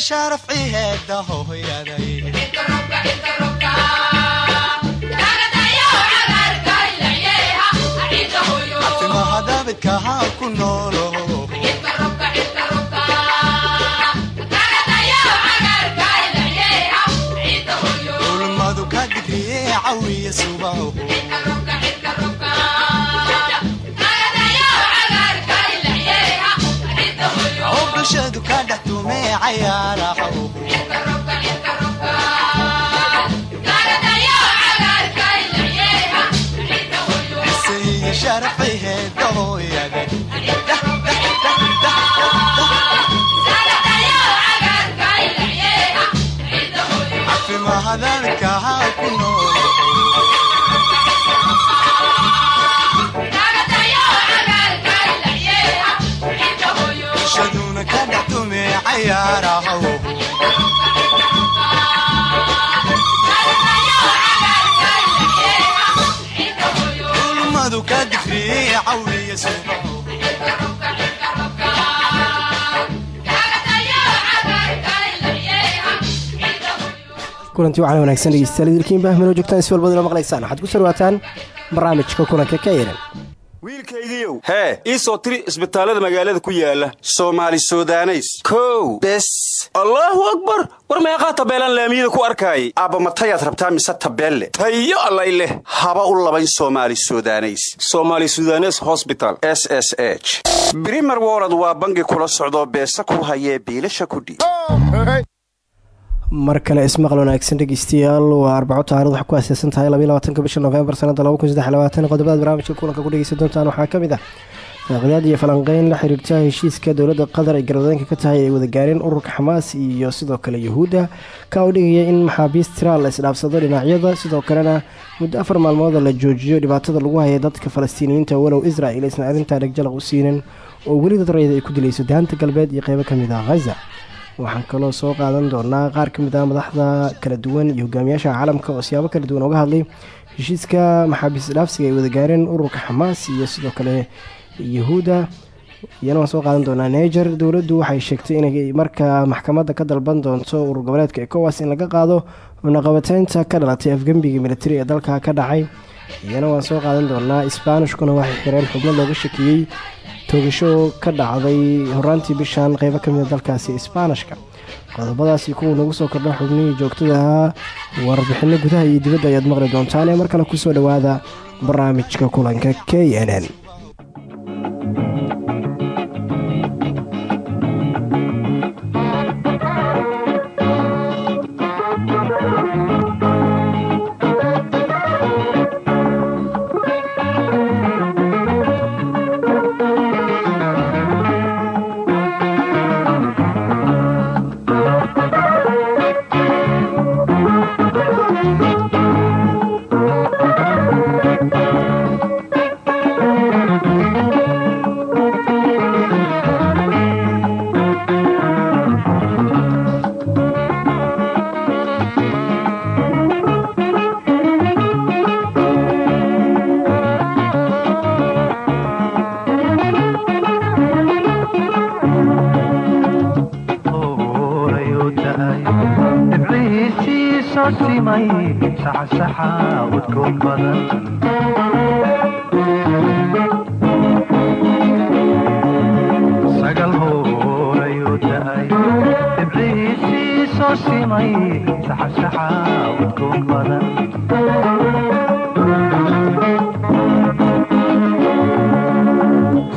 yeeshaa rafciheeda hooyaday caafimaha ku noolo ulmadu ka digriye cawiya subaho bulshadu ka dhex tume cayaaraho caafimaadadkaha ku nool ulmadu ka digriye cawiya subaho kulantii waxaana wanagsan dhegeystayaal idilkiin bahmino joogtaan si walbaduna maqlaysaan waxaad ku soo dhawaataan barnaamijka kulanka ka yeelan hee tiri isbitaallada magaalada ku yaalla soomaali sudaneys. Kow bes. Allaahu akbar! War meeqaa tabeelaan laamiyada ku arkaayay? Aabbamatayaad rabtaa mise tabeelle? Tayo allay leh. Haba u labayn soomaali sudaneys. Somaali sudanes hosbital s s h. Brimer wolod waa bangi kula socdoo beesa ku hayee biilasha kudhiib mar kale ismaqal wanaagsan dhegeystayaal waa arbaco taarikhd waxay ku aaseysan tahay labaatanka bisha novembar sanada qodobada barnaamijka kulanka ku dhegeysan doontaan waxaa ka mid ah faaqidaad iyo falanqeyn la xiriirta heshiiska dowladda qatar ay garwadeenka ka tahay ay wada gaareen ururka xamaas iyo sidoo kale yuhuudda. Ka u dhigaya in maxaabiist tiraal la isdhaafsado dhinacyada sidoo kalena muddo afar maalmooda la joojiyo dhibaatada lagu hayay dadka falastiiniyiinta walow israel aysan arrintaa dhegjalaq u siinin oo weli dad rayda ay ku dilayso daanta galbeed iyo qeybo ka mid ah khaza waxaan kaloo soo qaadan doonaa qaar ka mid ah madaxda kala duwan iyo hogaamiyaasha caalamka oo siyaabo kala duwan uga hadlay heshiiska maxaabiis dhaafsiga ay wada gaareen ururka xamaas iyo sidoo kale yahuudda iyana waan soo qaadan doonaa. Neger dowladdu waxay sheegtay inay markaa maxkamadda ka dalban doonto urur goboleedka ecowas in laga qaado cunaqabateynta ka dhalatay afgembiga militari ee dalka ka dhacay. Iyana waan soo qaadan doonaa. Isbaanishkuna waxay xireen xubno looga shakiyey toogasho ka dhacday horaantii bishan qeybo kamida dalkaasi isbaanishka. Qodobadaasi kuwa nagu soo kordha xubnihii joogtadaha warbixino gudaha iyo dibadda ayaad maqli doontaan ee mar kale ku soo dhowaada barnaamijka kulanka k n n thank you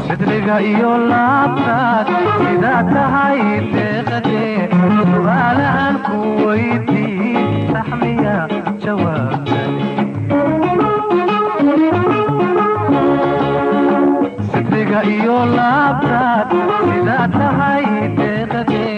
sidliga iyo laabtaad sidaad tahay deeqadee su'aalahan ku weydii saxmiya jawaabsidliga iyo laabtaad sidaad tahay deeqadee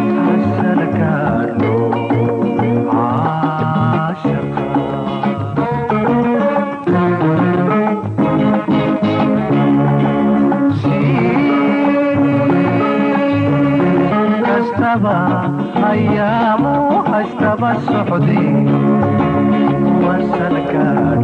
ayaamu hastaba socdi wasalkaad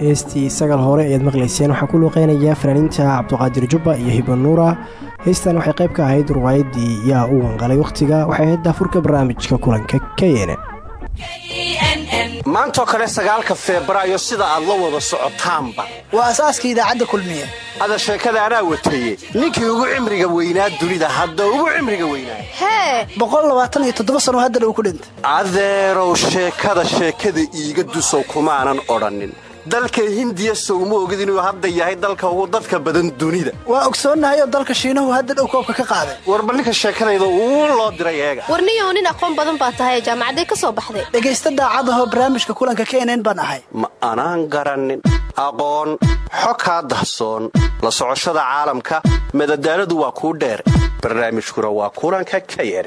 heestii sagal hore ayaad maqlayseen. Waxaa ku luuqeynaya fanaaniinta cabduqaadir jubba iyo hibanuura heystan waxay qayb ka ahayd ruwaayadii yaa u wanqalay wakhtiga waxay ahayd daafurka barnaamijka kulanka kn maantoo kale sagaalka febraayo sida aad la wada socotaanba. Waa asaaska idaacadda kulmiye. Ada sheekada anaa wataye ninkii ugu cimriga weynaa dunida hadda ugu cimriga weynaa. Hee! Boqolaaaaaniyo sano haddana uu ku dhintay. Adeerow sheekada sheekada iiga dusow kumaanan odhannin dalka hindiya sowma ogid inuu hadda yahay dalka ugu dadka badan dunida. Waa ogsoonnahay oo dalka shiinahu hadda dhow koobka ka qaaday. Warba ninka uu loo diray eega. Warniyow nin aqoon badan baa tahay jaamacaday ka soo baxday. Dhegaysta daacadahoo barnaamijka kulanka kenen baan ahay. Ma anaan garannin aqoon xo kaa dahsoon. La socoshada caalamka madadaaladu waa kuu dheer. Barnaamijkuna waa kulanka knn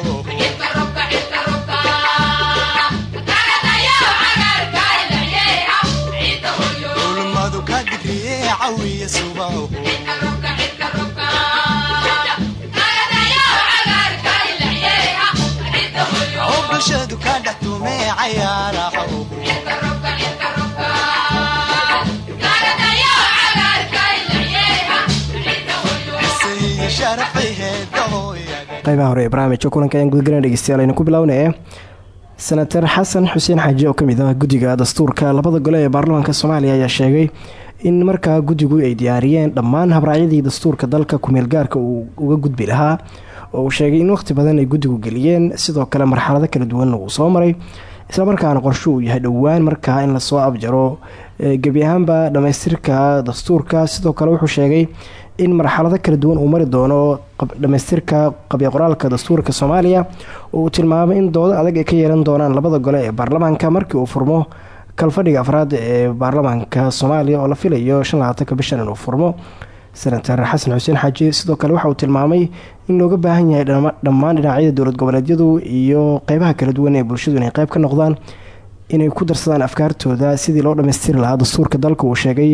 qaybaha hore ee barnaamijka kulanka ayaan gudagala dhegeystayaal aynu ku bilownaya senatar xasan xuseen xaaji oo ka mid ah guddiga dastuurka labada gole ee baarlamaanka soomaaliya ayaa sheegay in markaa guddigu ay diyaariyeen dhammaan habraacyadii dastuurka dalka kumeel gaarka uu uga gudbi lahaa oo sheegay in waqti badan ay guddigu geliyeen sidoo kale marxalado kala duwan uu soo maray islamarkaana qorsho uu yahay dhowaan markaa in la soo abjaro. Gebi ahaanba dhammaystirka dastuurka sidoo kale wuxuu sheegay in marxalado kala duwan uu mari doono dhammaystirka qabya qoraalka dastuurka soomaaliya. Oo uu tilmaamay in doodo adag ay ka yeelan doonaan labada gole ee baarlamaanka markii uu furmo kalfadhiga afraad ee baarlamaanka soomaaliya oo la filayo bishan inuu furmo. Senatar xasan xuseen xaaji sidoo kale waxa uu tilmaamay in looga baahan yahay dhammaan dhinacyada dowlad goboleedyadu iyo qeybaha kala duwan ee bulshadu inay qeyb ka noqdaan inay ku darsadaan afkaartooda sidii loo dhammaystiri lahaa dastuurka dalka uu sheegay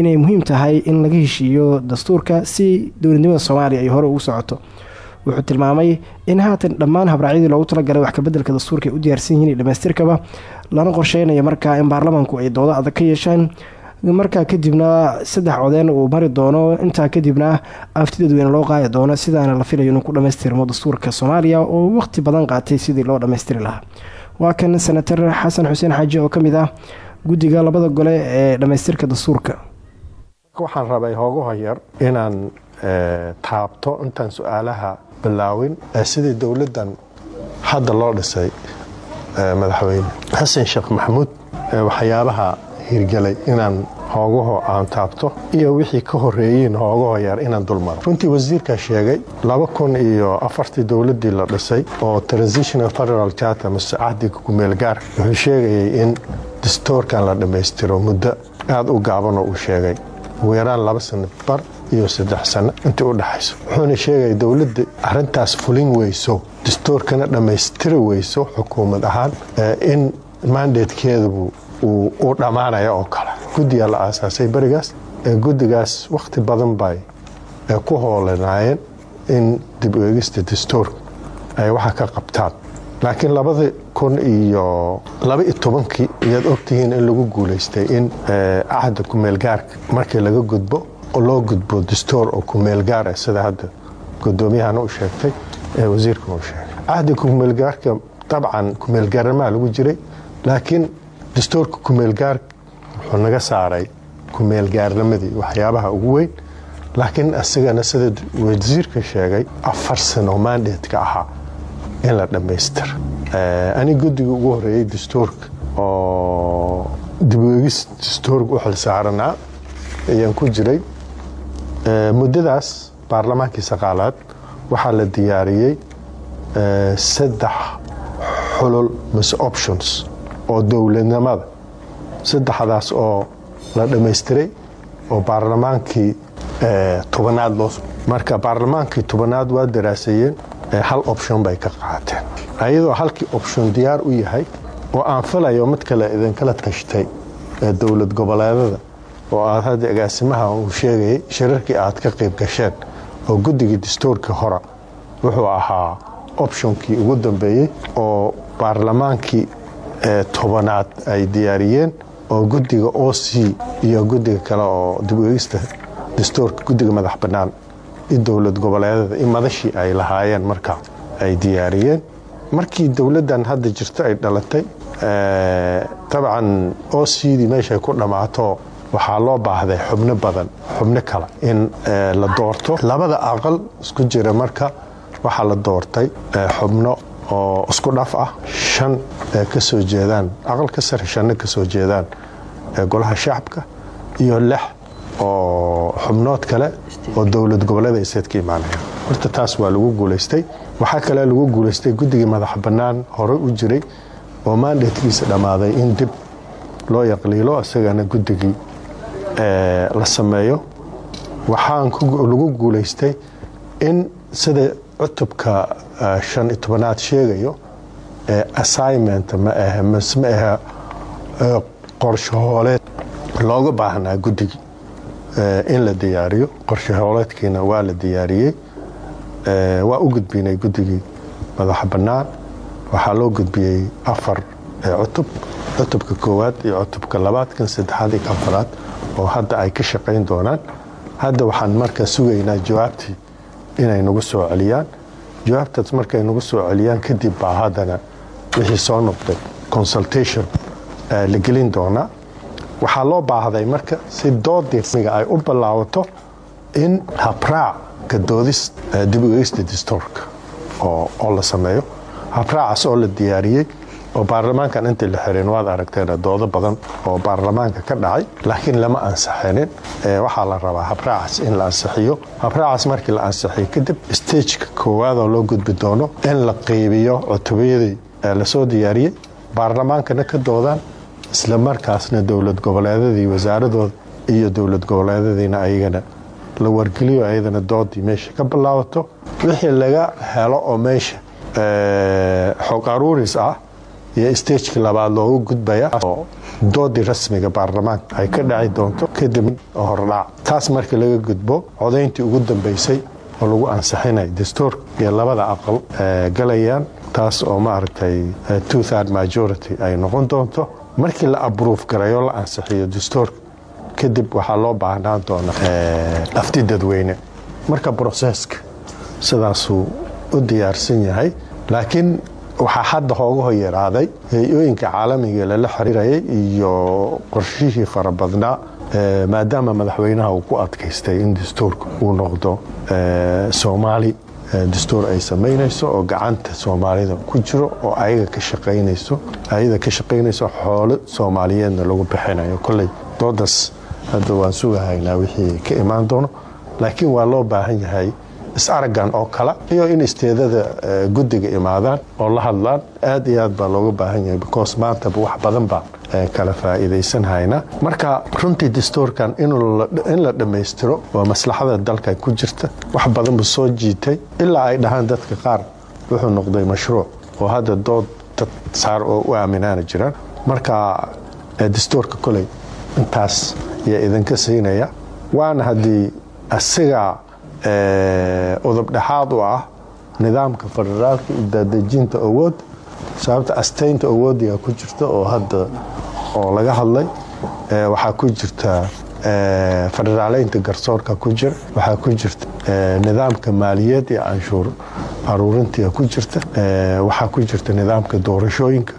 inay muhiim tahay in laga heshiiyo dastuurka si dowladnimada soomaaliya ay hore ugu socoto. Wuxuu tilmaamay in haatan dhammaan habraacyadii loogu talagalay wax kabedelka dastuurka ay u diyaarsan yihiin dhammaystirkaba lana qorsheynayo markaa in baarlamaanku ay doodo adag ka yeeshaan markaa kadibna saddex codeen uu mari doono. Intaa kadibna afti dadweyne loo qaadi doono sidaana la filayo inuu ku dhammaystirmo dastuurka soomaaliya oo waqti badan qaatay sidii loo dhammaystiri lahaa. Waa kan senatar xasan xuseen xaaji oo ka mid ah guddiga labada gole ee dhammaystirka dastuurka. Waxaan rabay hoogaho yar inaan taabto intaan su'aalaha bilaawin sidii dowladdan hadda loo dhisay madaxweyne. Xasan sheekh maxamuud waxyaabaha hirgelay inaan hoogaho aan taabto iyo wixii ka horeeyeen hoogaho yar inaan dulmaro. Runtii wasiirkaa sheegay laba kun iyo afartii dowladdii la dhisay oo transitional federal charter mase cahdiga kumeelgaar wuxuu sheegayay in dastuurkan la dhammaystiro muddo aada u gaabanoo uu sheegay ugu yaraan laba sano bar iyo saddex sano intii u dhexayso wuxuuna sheegaya dowladda arintaas fulin weyso dastuurkana dhammaystiri weyso xukuumad ahaan in mandatekeedu uu u dhammaanaya oo kale. Guddigaa la aasaasay berigaas guddigaas wakhti badan bay ku hoolanaayeen in dib u eegista dastuurka ay waxa ka qabtaan. Laakiin labada kun iyo laba iyo tobankii ayaad ogtihiin in lagu guulaystay in cahda kumeelgaarka markii laga gudbo oo loo gudbo dastuur oo kumeelgaar ah sida hadda gudoomiyahana u sheegtay ee wasiirkan uu sheegay. Cahda kumeelgaarka dabcan kumeelgaarnimaa lagu jiray laakiin dastuurka kumeelgaar wuxuu naga saaray kumeelgaarnimadii waxyaabaha ugu weyn. Laakiin isagana sida wasiirka sheegay afar sano mandatka ahaa in la dhammaystira ani guddiga ugu horeeyey dastuurka oo dibweegis dastuurka u xilsaaranaa ayaan ku jiray. Muddadaas baarlamaankii saqaalaad waxaa la diyaariyey saddex xulul mise options oo dowladnimada saddexdaas oo la dhammaystiray oo baarlamaankii tobanaad loo marka baarlamaankii tobanaad waa daraaseeyeen hal option bay ka qaateen. Ayadoo halkii option diyaar u yahay oo aan filayo mid kale idinkala tashtay dowlad goboleedada oo aad hadda agaasimaha uu sheegayay shirarkii aad ka qayb gasheen oo guddigii dastuurkii hore wuxuu ahaa optionkii ugu dambeeyey oo baarlamaankii tobanaad ay diyaariyeen oo guddiga o c iyo guddiga kale oo dib u eegista dastuurka guddiga madax bannaan in dowlad goboleedada in madashii ay lahaayeen marka ay diyaariyeen. Markii dowladdan hadda jirto ay dhalatay dabcan o cdii meeshay ku dhammaato waxaa loo baahday xubno badan xubno kale in la doorto. Labada aqal isku jira marka waxaa la doortay xubno oo isku dhaf ah shan ka soo jeedaan aqalka sare shanno ka soo jeedaan golaha shacabka iyo lix oo xubnood kale oo dowlad goboleeda iseed ka imaanaya. Horta taas waa lagu guulaystay. Waxaa kale lagu guulaystay guddigii madax bannaan horey u jiray oo maandatkiisa dhammaaday in dib loo yaqliilo isagana guddigii la sameeyo. Waxaan lagu guulaystay in sida cutubka shan iyo tobanaad sheegayo assignment ma ah mas ma aha qorshahooleed looga baahnaa guddigii in la diyaariyo. Qorshahooleedkiina waa la diyaariyey waa u gudbinay guddigii madax bannaan. Waxaa loo gudbiyey afar cutub. Cutubka koowaad iyo cutubka labaad kan saddexaad iyo afaraad oo hadda ay ka shaqayn doonaan. Hadda waxaan markaa sugaynaa jawaabtii inay nagu soo celiyaan. Jawaabtaas markay nagu soo celiyaan kadib baa haddana wixii soo noqday consultation la gelin doonaa waxaa loo baahday marka si doodii ay u ballaawato in habraaca doodis dib u eegista dastuurka oo la sameeyo. Habraacaas oo la diyaariyey oo baarlamaankan intii la xireen waad aragteen doodo badan oo baarlamaanka ka dhacay laakiin lama ansaxinin. Waxaa la rabaa habraacaas in la ansixiyo habraacaas markii la ansixiyo kadib stageka koowaadoo loo gudbi doono in la qeybiyo cutubiyadii la soo diyaariyey baarlamaankana ka doodaan isla markaasna dowlad goboleedadii wasaaradooda iyo dowlad goboleedadiina ayagana la wargeliyo ayadana doodii meesha ka bilaabato. Wixii laga helo oo meesha xog aruuris ah iyo stagekii labaad loogu gudbaya oo doodii rasmiga baarlamaanka ay ka dhaci doonto kadib hordhac taas markii laga gudbo codayntii ugu dambeysay oo lagu ansixinay dastuurka iyo labada aqal galayaan taas oo maaragtay two third majority ay noqon doonto. Markii la abruuf garayo la ansixiyo dastuurka kadib waxaa loo baahnaan doona afti dadweyne. Marka broseska sidaasuu u diyaarsan yahay laakiin waxaa hadda hooga hoyaraaday hay'ooyinka caalamiga lala xiriirayay iyo qorshihii fara badnaa maadaama madaxweynaha uu ku adkaystay in dastuurka uu noqdo soomaali dastuur ay samaynayso oo gacanta soomaalida ku jiro oo ayaga ka shaqaynayso ayada ka shaqaynayso xoolo soomaaliyeedna lagu bixinayo. Kolley doodaas hadda waan sugahaynaa wixii ka imaan doono laakiin waa loo baahan yahay is-araggan oo kale iyo in isteedada guddiga imaadaan oo la hadlaan aad iyo aad baa looga baahan yahay because maantaba wax badan baa kala faa'iidaysan hayna marka runtii dastuurkan in la dhammaystiro waa maslaxada dalka ku jirta. Wax badan buu soo jiitay ilaa ay dhahaan dadka qaar wuxuu noqday mashruuc oo hadda dood dad saar oo u aaminaana jiraan. Marka dastuurka koley intaas ayaa idinka siinaya waana haddii asiga udub dhexaad u ah nidaamka federaalka iyo awood sababta astaynta awoodiga ku jirta oo hadda oo laga hadlay waxaa ku jirta federaaleynta garsoorka ku jira waxaa ku jirta nidaamka maaliyad iyo canshuur aruurintia ku jirta waxaa ku jirta nidaamka doorashooyinka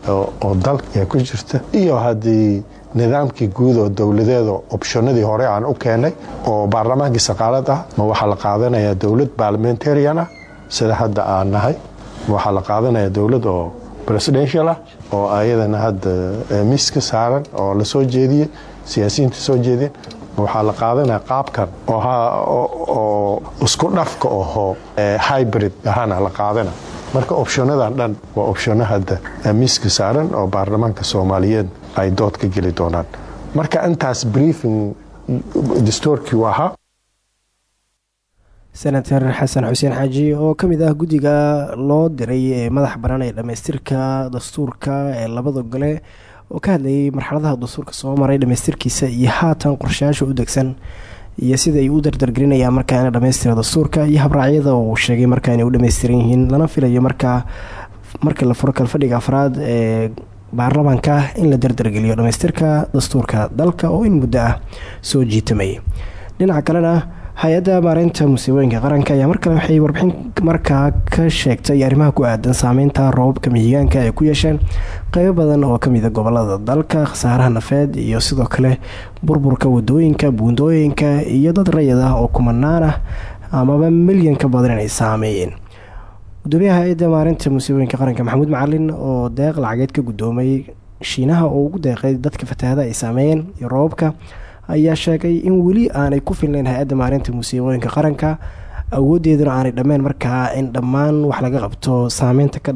oo dalka ku jirta iyo haddii nidaamkii guud oo dowladeeda opshonadii hore aan u keenay oo baarlamaankii saqaalad ah ma waxaa la qaadanayaa dowlad barlamentarian ah sida hadda aan nahay waxaa la qaadanayaa dowlad oo presidential ah oo ayadana hadda miiska saaran oo la soo jeediyey siyaasiyiinta soo jeediyeen. Waxaa la qaadanaya qaabkan oo isku dhafka oho hybrid ahana la qaadana marka opshonadan dhan waa opshono hadda miiska saaran oo baarlamaanka soomaaliyeed ay dood ka geli doonaan. Marka intaas briefing dastuurkii u senator xasan xuseen xaaji oo ka mid ah guddiga loo diray ee madaxa banaan ee dhammaystirka dastuurka ee labada gole oo ka hadlayay marxaladaha dastuurka soo maray dhammaystirkiisa iyo haatan qorshayaasha u degsan iyo sida ay u dardargelinayaan markaa ina dhamaystira dastuurka iyo habraacyada uu sheegay markaa inay u dhammaystiran yihiin lana filayo markaa marka la furo kalfadhiga afraad ee baarlamaanka in la dardargeliyo dhamaystirka dastuurka dalka oo in muddo ah soo jiitamay. Dhinaca kalena hay'adda maareynta musiibooyinka qaranka ayaa markale waxay warbixin markaa ka sheegtay arrimaha ku aadan saameynta roobabka mihigaanka ay ku yeesheen qeybo badan oo kamida gobollada dalka khasaaraha nafeed iyo sidoo kale burburka waddooyinka buundooyinka iyo dad rayid ah oo kumanaan ah amaba milyan ka badan inay saameeyeen gudoomiyaha hay'adda maareynta musiibooyinka qaranka maxamuud macalin oo deeq lacageed ka gudoomay shiinaha oo ugu deeqay dadka fatahada ay saameeyeen iyo roobabka ayaa sheegay in weli aanay ku filnayn hay'adda maareynta musiibooyinka qaranka. Awoodeeduna aanay dhammeyn markaa in dhammaan wax laga qabto saameynta ka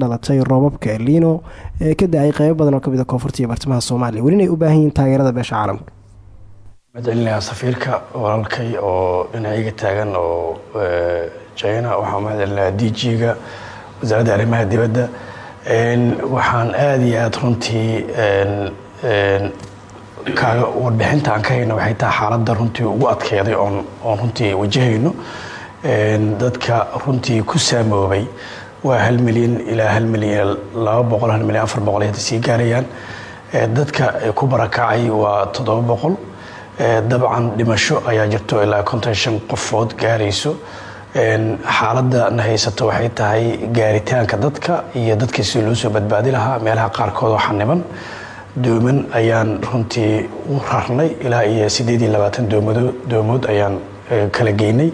dhalatay roobabka elino ee ka da'ay qeybo badan oo ka mid a koonfurta iyo bartamaha soomaaliya. Welina ay u baahan yihiin taageerada beesha caalamka mahadcelinayaa safiirka walaalkay oo dhinaciga taagan oo china waxaan mahadcelinayaa d g-ga wasaaradda arrimaha dibadda. Waxaan aada iyo aada runtii kaaga warbixinta aan ka hayno waxay tahay xaaladda runtii ugu adkeyday oon oon runtii wajahayno. Dadka runtii ku saamoobay waa hal milyan ilaa hal milyan laba boqol hal milyan afar boqol ay sii gaarayaan. Dadka ku barakacay waa toddoba boqol dabcan dhimasho ayaa jirto ilaa konton shan qofood gaarayso. Xaaladda na haysato waxay tahay gaaritaanka dadka iyo dadka si loo soo badbaadi lahaa. Meelaha qaarkood oo xaniban dooman ayaan runtii u rarnay. Ilaa iyo sideed iyo labaatan doomado doomood ayaan kala geynay.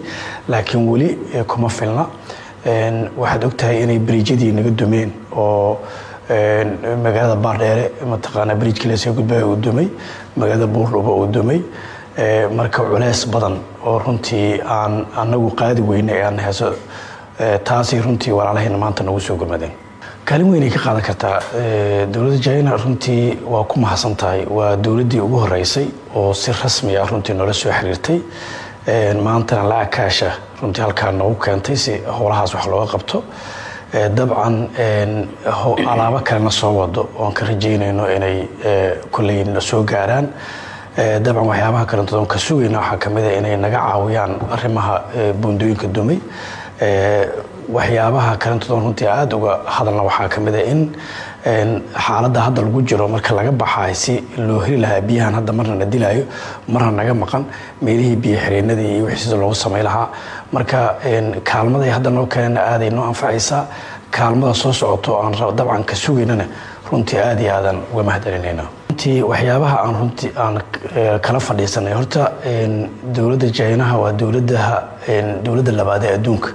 Laakiin weli kuma filna. Waxaad ogtahay inay bariijyadii naga dumeen oo magaalada baardheere mataqaanaa bariijkii la soo gudbaya uu dumay magaalada buurdhuba uu dumay marka culeys badan oo runtii aan anagu qaadi weyne aan heeso taasay runtii walaalahayna maanta nagu soo gurmadeen kaalin weynay ka qaadan kartaa dowladda china runtii waa ku mahadsan tahay waa dowladdii ugu horeysay oo si rasmi ah runtii noola soo xiriirtay maantana lacag kaasha runtii halkaa noogu keentay si howlahaas wax looga qabto dabcan alaabo kalena soo wado oon ka rajeynayno inay kolley na soo gaaraan. Dabcan waxyaabaha kalentood ka sugayna waxaa ka mid a inay naga caawiyaan arrimaha buundooyinka dumay. Waxyaabaha kalentood runtii aada uga hadalna waxaa ka mid a in xaaladda hadda lagu jiro marka laga baxaay si loo heli lahaa biyahan hadda marna na dilaayo marna naga maqan meelihii biyo xireenadii iyo wixii sida loogu samay lahaa. Marka kaalmaday hadda noo keenana aaday noo anfacaysaa kaalmada soo socoto aan dabcan ka sugaynana runtii aada iyo aadan uga mahadcelinayna runtii waxyaabaha aan runtii aan kala fadhiisanay horta dowladda jaynaha waa dowladaha dowladda labaad ee adduunka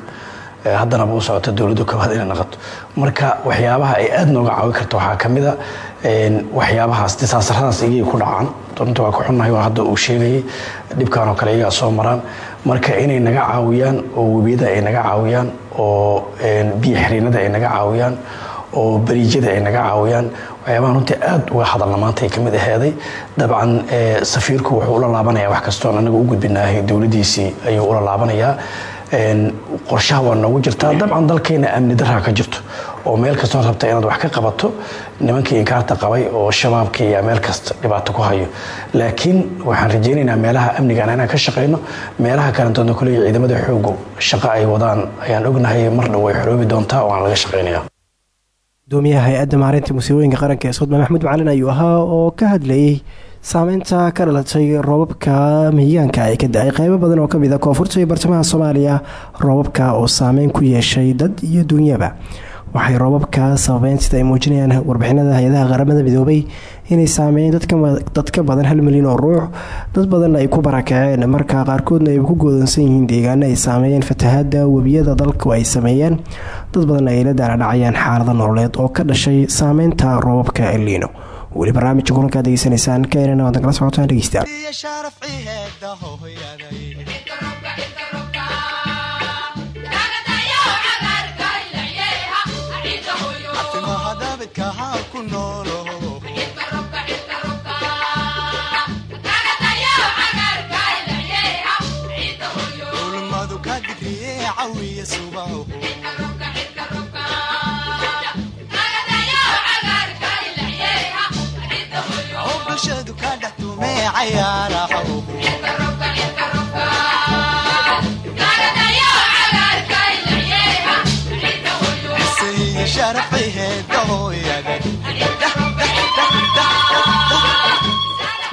haddanaba u socota dowladda koowaad inay naqato marka waxyaabaha ay aada nooga caawin karta waxaa ka mid a waxyaabahaas disaasaradaas iyay ku dhacaan. Runta waa ku xunnahay waa hadda uu sheegayay. Dhibkan kale iyagaa soo maraan. Marka inay naga caawiyaan oo webiyada ay naga caawiyaan oo biyo xiriinada ay naga caawiyaan oo bariijyada ay naga caawiyaan waxyaabaha runtii aada uga hadalna maanta ay ka mid aheeday dabcan safiirku wuxuu ula laabanaya wax kastoon anaga u gudbinaahay dowladiisii ayuu ula laabanayaa qorshaha waa noogu jirtaa dabcan dalkeena amni daraa ka jirto. Oo meel kastoo rabta inaad wax ka qabato nimankii inkaarta qabay oo shabaabka iyo meel kasta dhibaato ku hayo. Laakiin waxaan rajeynaynaa meelaha amnigan inaan ka shaqayno meelaha kalentoodna kuley ciidamada xoogu shaqo ay wadaan. Ayaan ognahay mar dhow way xoroobi doontaa oo aan laga shaqaynaya gudoomiyaha hay'adda maareynta musiibooyinka qaranka ee sodma maxamuud macalin ayuu ahaa oo ka hadlayay saameynta ka dhalatay roobabka mihigaanka ay ka da'ay qeybo badan oo ka mid a koonfurta iyo bartamaha soomaaliya roobabka oo saameyn ku yeeshay dad iyo duunyaba. Waxay roobabka sababeyn sida ay muujinayaan warbixinada hay'adaha qaramada midoobay inay saameeyeen dad ka badan hal milyan oo ruux dad badanna ay ku barakaceen marka qaarkoodna ay ku goodansan yihiin deegaano ay saameeyeen fatahaada webiyada dalku ay sameeyeen dad badanna ay la daaladhacayaan xaalado nololeed oo ka dhashay saameynta roobabka elino weli barnaamijka kulankaad degeysanaysaan ka erana wadan kala socotaan dhegeysta timaha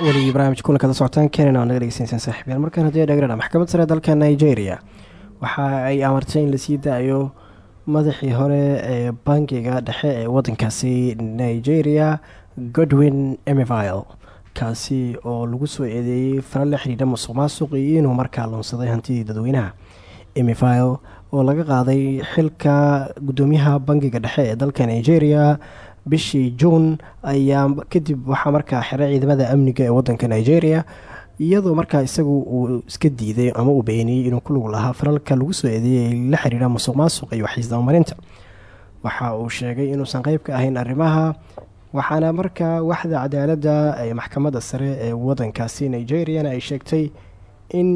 weligii barnaamijka kulankaada socotaan keenan oo naga dhegeysaneysaan saaxiibyaal. Markaan haddii dhegradha maxkamad sare dalka nigeria. Waxa ay amartay in la sii daayo madaxii hore ee bangiga dhexe ee wadankaasi nigeria godwin emivile kaasi oo lagu soo eedeeyey fara la xidhiidha musuq maasuq iyo inuu markaa loonsaday hantidii dadweynaha. Emivile oo laga qaaday xilka gudoomiyaha bangiga dhexe ee dalka nigeria bishii juun ayaa kadib waxaa markaa xiray ciidamada amniga ee wadanka nigeria iyadoo markaa isagu uu iska diiday ama uu beeniyey inuu ku lug lahaa falalka lagu soo eedeeyay la xiriira musuq maasuq iyo waxiisdabamarinta waxa uu sheegay inuusan qeyb ka ahayn arrimaha waxaana markaa waxda cadaaladda ee maxkamadda sare ee wadankaasi nigeriana ay sheegtay in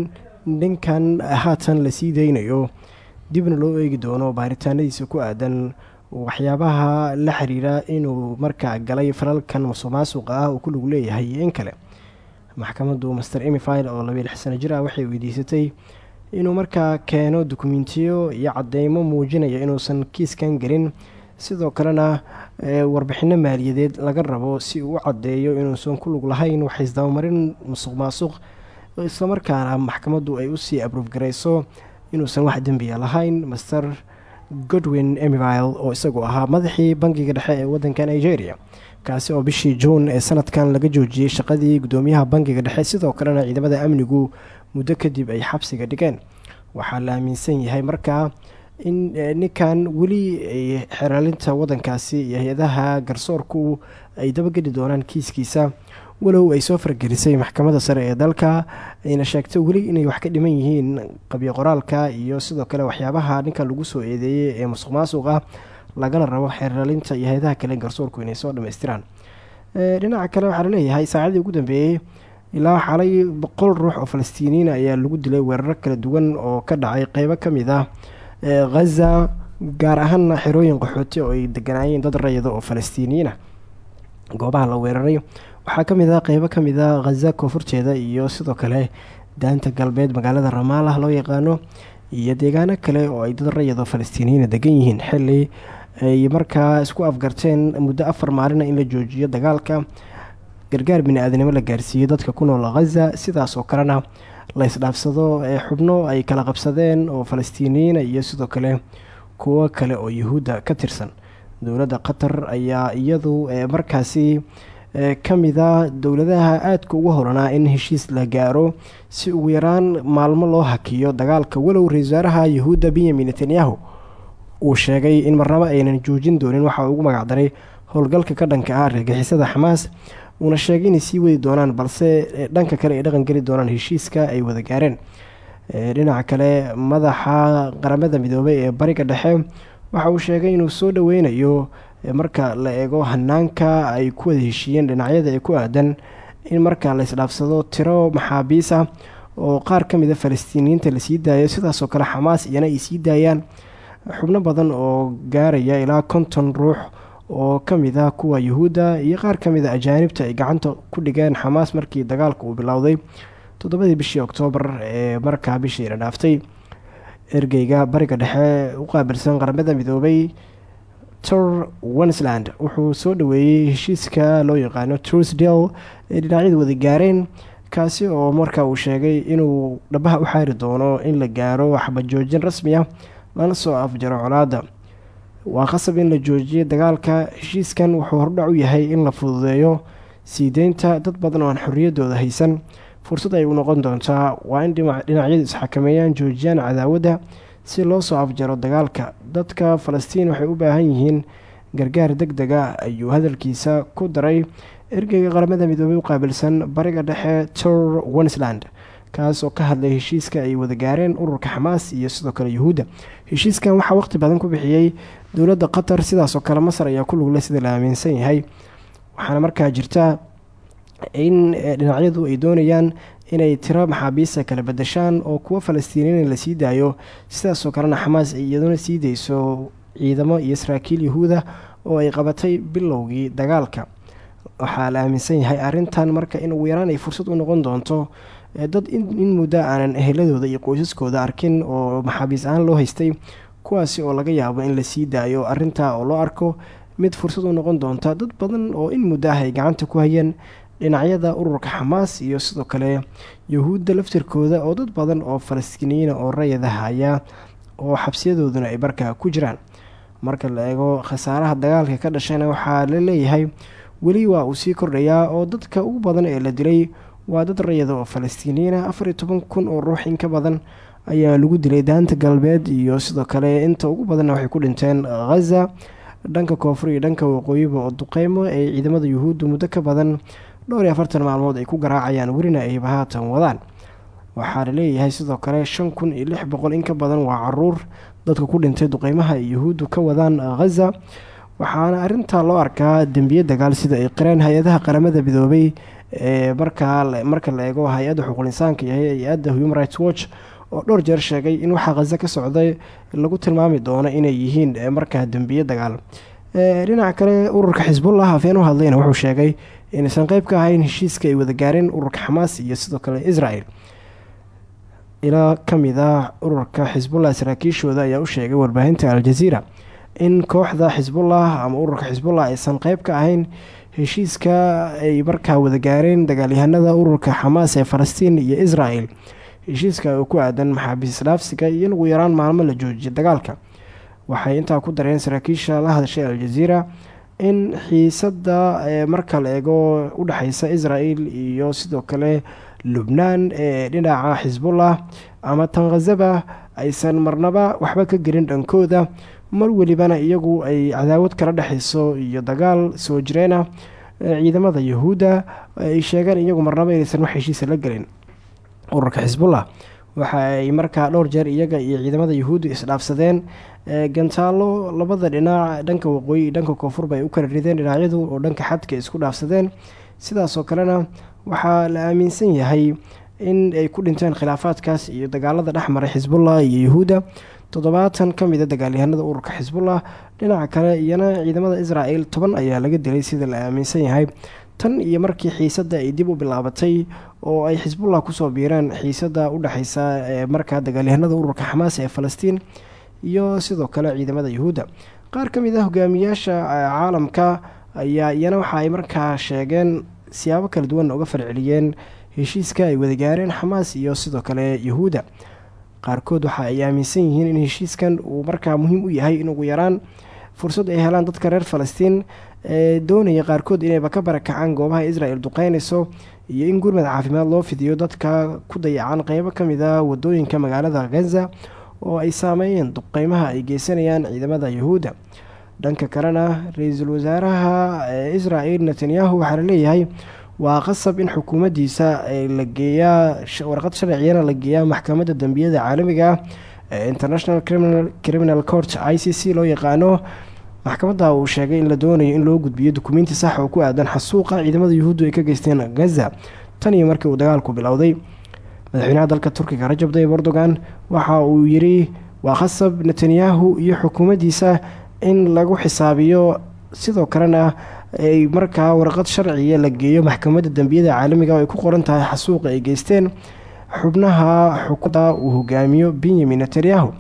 ninkan haatan la sii deynayo dibna loo eegi doono baaritaanadiisa ku aadan waxyaabaha la xiriira inuu markaa galay falalkan musuq maasuqa ah uu ku lug leeyahay iyo in kale. Maxkamaddu master emifile oo labiyo lix sano jir ah waxay weydiisatay inuu markaa keeno dukumentiyo iyo cadeymo muujinaya inuusan kiiskan gelin sidoo kalena warbixino maaliyadeed laga rabo si uu u caddeeyo inuusan ku lug lahayn waxaisdabamarin musuq maasuq islamarkaana maxkamaddu ay u sii abruufgarayso inuusan wax dembiya lahayn. Master godwin emivile oo isagu ahaa madaxii bangiga dhexe ee wadanka nigeria kaasi oo bishii juun ee sanadkan laga joojiyey shaqadii gudoomiyaha bangiga dhexe. Sidoo kalena ciidamada amnigu muddo kadib ay xabsiga dhigeen. Waxaa la aaminsan yahay markaa in ninkan weli xeraalinta wadankaasi iyo hay'adaha garsoorku ay dabageli doonaan kiiskiisa walow ay soo fargelisay maxkamadda sare ee dalka ayna sheegtay weli inay wax ka dhiman yihiin qabyo qoraalka iyo sidoo kale waxyaabaha ninkan lagu soo eedeeyey ee musuq maasuq ah lagana rabo xeeraalinta iyo hay'adaha kale garsoorku inay soo dhammaystiraan. Dhinaca kale waxaa la leeyahay saacadii ugu dambeeyey ilaa xalay boqol ruux oo falastiiniyiin ayaa lagu dilay weeraro kala duwan oo ka dhacay qeybo ka mid ah khaza gaar ahaana xerooyin qaxooti oo ay deganaayeen dad rayida oo falastiiniyiina goobaha la weeraray waxaa ka mid ah qeybo ka mid a khaza koonfurteeda iyo sidoo kale daanta galbeed magaalada ramaalah loo yaqaano iyo deegaano kale oo ay dad rayado falastiiniyiina degan yihiin. Xili ay markaa isku afgarteen muddo afar maalina in la joojiyo dagaalka gargaar bini-aadanimo la gaarsiiyey dadka ku nool khaza sidaas oo kalena la isdhaafsado ee xubno ay kala qabsadeen oo falastiiniyiina iyo sidoo kale kuwo kale oo yuhuudda ka tirsan dowladda qatar ayaa iyadu markaasi ka mid a dowladaha aadka ugu horanaa in heshiis la gaaro si ugu yaraan maalmo loo hakiyo dagaalka walow ra'isul yuhuudda benyamin netanyahu. Uu sheegay in marnabo aynan joojin doonin waxa ugu magacdaray howlgalka ka dhanka ah argagixisada xamaas uuna sheegay inay sii wadi doonaan balse dhanka kale ay dhaqan geli doonaan heshiiska ay wada gaareen. Dhinaca kale madaxa qaramada midoobay ee bariga dhexe waxa uu sheegay inuu soo dhoweynayo marka la eego hanaanka ay ku wada heshiiyeen dhinacyada ee ku aadan in markaa la isdhaafsado tiro maxaabiis ah oo qaar ka mid a falastiiniyiinta la sii daayo sidaasoo kale xamaas iyana ay sii daayaan. Xubno badan oo gaaraya ilaa konton ruux oo ka mid ah kuwa yuhuudda iyo qaar ka mid a ajaanibta ay gacanta ku dhigeen xamaas markii dagaalka uu bilowday toddobadii bishii oktoobar ee markaa bishii la dhaaftay. Ergeyga bariga dhexe u qaabilsan qaramada midoobay tor wensland wuxuu soo dhaweeyey heshiiska loo yaqaano trursdale ee dhinacyada wada gaareen kaasi oo marka uu sheegay inuu dhabaha u xaari doono in la gaaro waxbajoojin rasmi ah lana soo afjaro colaadda waa qasab in la joojiyo dagaalka. Heshiiskan wuxuu hordhac u yahay in la fududeeyo sii deynta dad badan oo aan xorriyaddooda haysan. Fursad ay u noqon doontaa. Waa in dhinacyadu isxakameeyaan joojiyaan cadaawadda si loo soo afjaro dagaalka. Dadka falastiin waxay u baahan yihiin gargaar deg dega ayuu hadalkiisa ku daray. Ergeyga qaramada midoobey u qaabilsan bariga dhexe tor wensland kaas oo ka hadlay heshiiska ay wada gaareen ururka xamaas iyo sidoo kale yuhuudda. Heshiiskan waxaa waqti badan ku bixiyey dowladda qatar sidaasoo kale masar ayaa ku lugle sida la aaminsan yahay. Waxaana markaa jirta in dhinacyadu ay doonayaan inay tiro maxaabiista kala badashaan oo kuwa falastiiniyiin la sii daayo. Sidaasoo kalena xamaas ay iyaduna sii dayso ciidamo iyo saraakiil yuhuuda oo ay qabatay bilowgii dagaalka. Waxaa la aaminsan yahay arrintan marka in ugu yaraan ay fursad u noqon doonto dad in muddo aanan eheladooda iyo qoysaskooda arkin oo maxaabiis ahaan loo haystay kuwaasi oo laga yaabo in la sii daayo arrintaa oo loo arko mid fursad u noqon doonta dad badan oo in muddo ah ay gacanta ku hayeen dhinacyada ururka xamaas iyo sidoo kale yuhuudda laftirkooda oo dad badan oo falastiiniyiina oo rayada haya oo xabsiyadooduna ay markaa ku jiraan. Marka la eego khasaaraha dagaalka ka dhashayna waxaa la leeyahay weli waa uu sii kordhayaa oo dadka ugu badan ee la dilay waa dad rayada oo falastiiniyiina afar iyo toban kun oo ruux in ka badan ayaa lagu dilay daanta galbeed iyo sidoo kale inta ugu badanna waxay ku dhinteen khaza dhanka koonfur iyo dhanka waqooyiba oo duqeymo ay ciidamada yuhuudda muddo ka badan dhowr iyo afartan maalmood ay ku garaacayaan welina ayba haatan wadaan. Waxaa la leeyahay sidoo kale shan kun iyo lix boqol in ka badan waa carruur dadka ku dhintay duqeymaha ay yuhuuddu ka wadaan khaza waxaana arrintaa loo arkaa dembiye dagaal sida ay qireen hay'adaha qaramada midoobay marka la eego hay'adda xuquuq insaanka iyo hay'adda human rights watch oo dhowr jeer sheegay in waxaa khaza ka socday lagu tilmaami doono inay yihiin markaa dembiye dagaal. Dhinaca kale ururka xisbullah afeen u hadlayna wuxuu sheegay inaysan qeyb ka ahayn heshiiska ay wada gaareen ururka xamaas iyo sidoo kale israel. Ilaa ka mid ah ururka xisbullah saraakiishooda ayaa u sheegay warbaahinta al-jaziira in kooxda xisbullah ama ururka xisbullah aysan qeyb ka ahayn heshiiska ay markaa wada gaareen dagaalyahanada ururka xamaas ee falastiin iyo israel heshiiska oo ku aadan maxaabiis dhaafsiga iyo in ugu yaraan maalmo la joojiya dagaalka. Waxay intaa ku dareen saraakiisha la hadashay al-jaziira in xiisada marka la eego udhexeysa israel iyo sidoo kale lubnaan ee dhinaca xisbullah ama tankhazaba aysan marnaba waxba ka gelin dhankooda mar welibana iyagu ay cadaawad kala dhexeyso iyo dagaal soo jireena ciidamada yahuudda ay sheegeen iyagu marnaba inaysan wax heshiisa la gelin. Ururka xisbullah waxa ay markaa dhowr jeer iyaga iyo ciidamada yuhuuddu isdhaafsadeen gantaalo labada dhinac dhanka waqooyi iyo dhanka koonfurba ay u kala rideen dhinacyadu oo dhanka xadka isku dhaafsadeen. Sidaasoo kalena waxaa la aaminsan yahay in ay ku dhinteen khilaafaadkaas iyo dagaalada dhexmaray xisbullah iyo yuhuudda toddobaatan ka mid a dagaalyahanada ururka xisbullah dhinaca kale iyana ciidamada israel toban ayaa laga dilay sida la aaminsan yahay. Tan iyo markii xiisadda ay dib u bilaabatay oo ay xisbullah ku soo biireen xiisada udhexeysa ee markaa dagaalyahanada ururka xamaas ee falastiin iyo sidoo kale ciidamada yuhuudda. Qaar ka mid ah hogaamiyaasha caalamka ayaa iyana waxa ay markaa sheegeen siyaabo kala duwan uga farceliyeen heshiiska ay wada gaareen xamaas iyo sidoo kale yuhuudda qaarkood waxa ay aaminsan yihiin in heshiiskan uu markaa muhiim u yahay in ugu yaraan fursad ay helaan dadka reer falastiin ee doonaya qaarkood inayba ka barakacaan goobaha israel duqeynayso iyo in gurmad caafimaad loo fidiyo dadka ku dayacan qeybo ka mid a waddooyinka magaalada gaza oo ay saameeyeen duqeymaha ay geysanayaan ciidamada yuhuudda. Dhanka kalena ra'iisul wasaaraha israel netanyahu waxaa la leeyahay waa qasab in xukuumaddiisa la geeyaa warqad sharciyana la geeyaa maxkamadda dembiyada caalamiga ah ee international criminal court i c c loo yaqaano. Maxkamadda uu sheegay in la doonayo in loo gudbiyo dukumeenti sax oo ku aadan xasuuqa ciidamada yuhuuddu ay ka geysteen gaza. Tan iyo markii uu dagaalku bilowday madaxweynaha dalka turkiga rajab tayyib erdogan waxa uu yiri waa khasab netanyahu iyo xukuumaddiisa in lagu xisaabiyo. Sidoo kalena ay markaa warqad sharciya la geeyo maxkamadda dembiyada caalamiga oo ay ku qoran tahay xasuuqa ay geysteen. Xubnaha xukuda uu hogaamiyo benyamin netanyahu.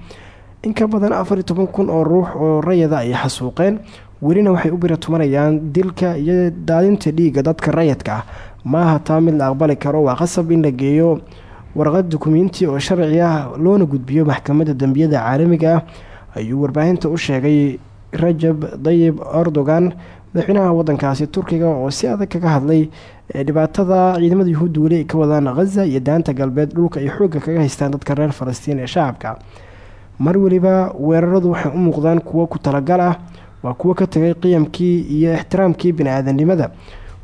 In ka badan afar iyo toban kun oo ruux oo rayada ay xasuuqeen welina waxay u biratumanayaan dilka iyo daadinta dhiigga dadka rayadka ah. Maaha taa la aqbali karo waa qasab in la geeyo warqad dukumiinti oo sharci ah loona gudbiyo maxkamadda dembiyada caalamiga ah ayuu warbaahinta u sheegay rajab dayib erdogan madaxweynaha wadankaasi turkiga oo si adag kaga hadlay dhibaatada ciidamada yuhuudda weli ay ka wadaan khaza iyo daanta galbeed dhulka ay xoogga kaga haystaan dadka reer falastiin ee shacabka. Mar weliba weeraradu waxay u muuqdaan kuwo ku talagal ah waa kuwo ka tagay qiyamkii iyo ixtiraamkii bini-aadanimada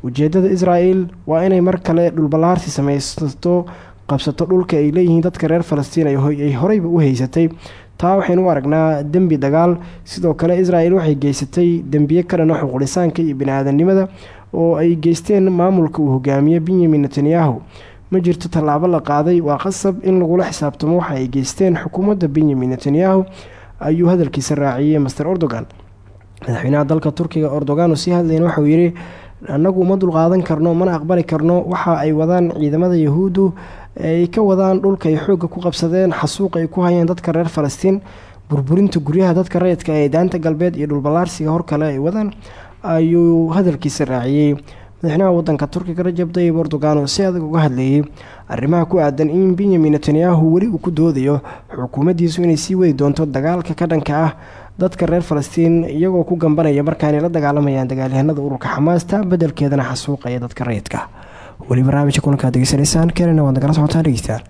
ujeedada israel waa inay mar kale dhulballaarsi samaysato qabsato dhulka ay leeyihiin dadka reer falastiin ay horeyba u haysatay taa waxaynu u aragnaa dembi dagaal. Sidoo kale israel waxay geysatay dembiye ka dhana xuqulisaanka iyo bini-aadanimada oo ay geysteen maamulka uu hogaamiye benyamin netanyahu. Ma jirto tallaabo la qaaday? Waa qasab in lagula xisaabtamo waxa ay geysteen xukuumadda benyamin netanyahu ayuu hadalkiisa raaciyey master erdogan. Madaxweynaha dalka turkiga erdogan oo sii hadlayna waxauu yidhi annagu ma dulqaadan karno mana aqbali karno. Waxa ay wadaan ciidamada yahuuddu ay ka wadaan dhulka ay xoogga ku qabsadeen xasuuq ay ku hayeen dadka reer falastiin burburinta guryaha dadka rayidka ee daanta galbeed iyo dhulballaarsiga hor kale ay wadaan ayuu hadalkiisa raaciyey. Madaxweynaha wadanka turkiga rajab tayyib erdogan oo si adag uga hadleeyey arrimaha ku aadan in benyamin netanyahu weli uu ku doodayo xukuumaddiisu inay sii wadi doonto dagaalka ka dhanka ah dadka reer falastiin iyagoo ku gambanaya markaanay la dagaalamayaan dagaalyahanada ururka xamaasta beddelkeedana xasuuqaya dadka rayidka weli barnaamijka kulankaad degeysanaysaan keenana waad nagala socotaan dhegeystayaal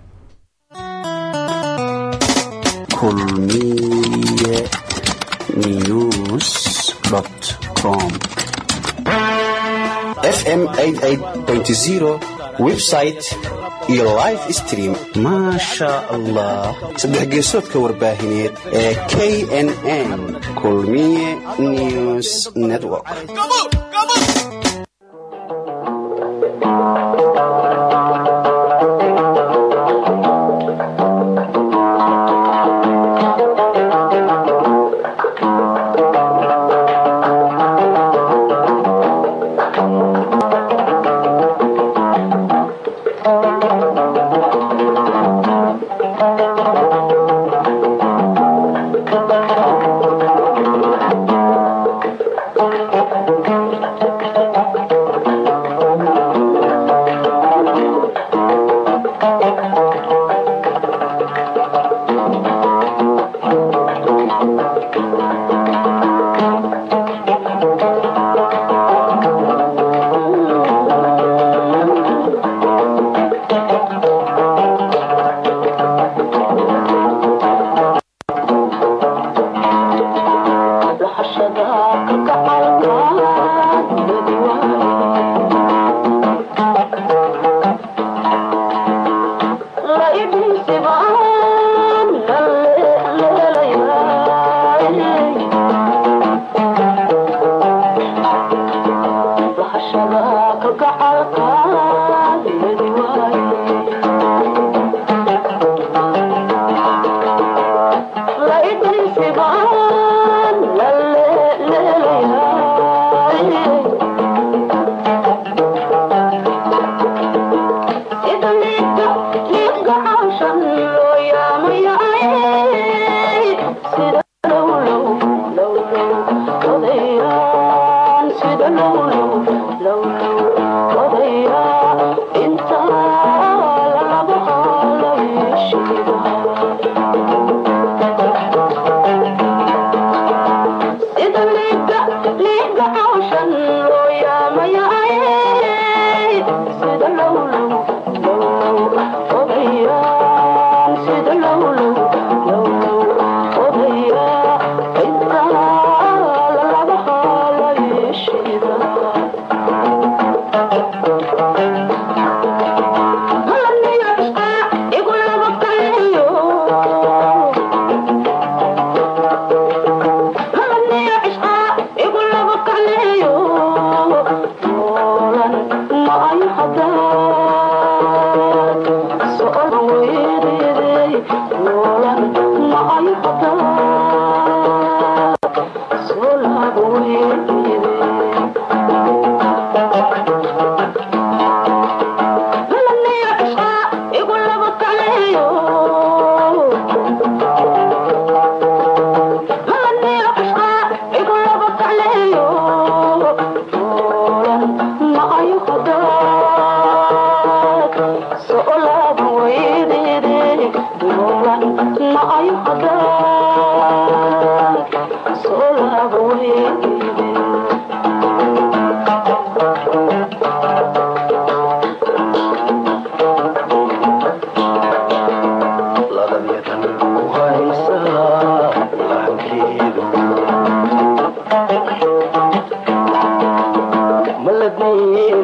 kulmiye news com. Fm website iyo live stream. Maasha allah saddex geesoodka warbaahineed ee knn kulmiye news network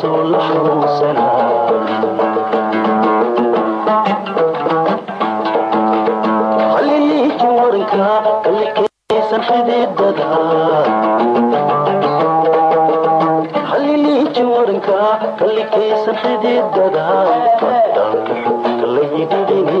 soo la xawsanaaye halliliiki waranka kalikaysan xididada halliliiki waranka kalikaysan xididada haddaan kalayidhibini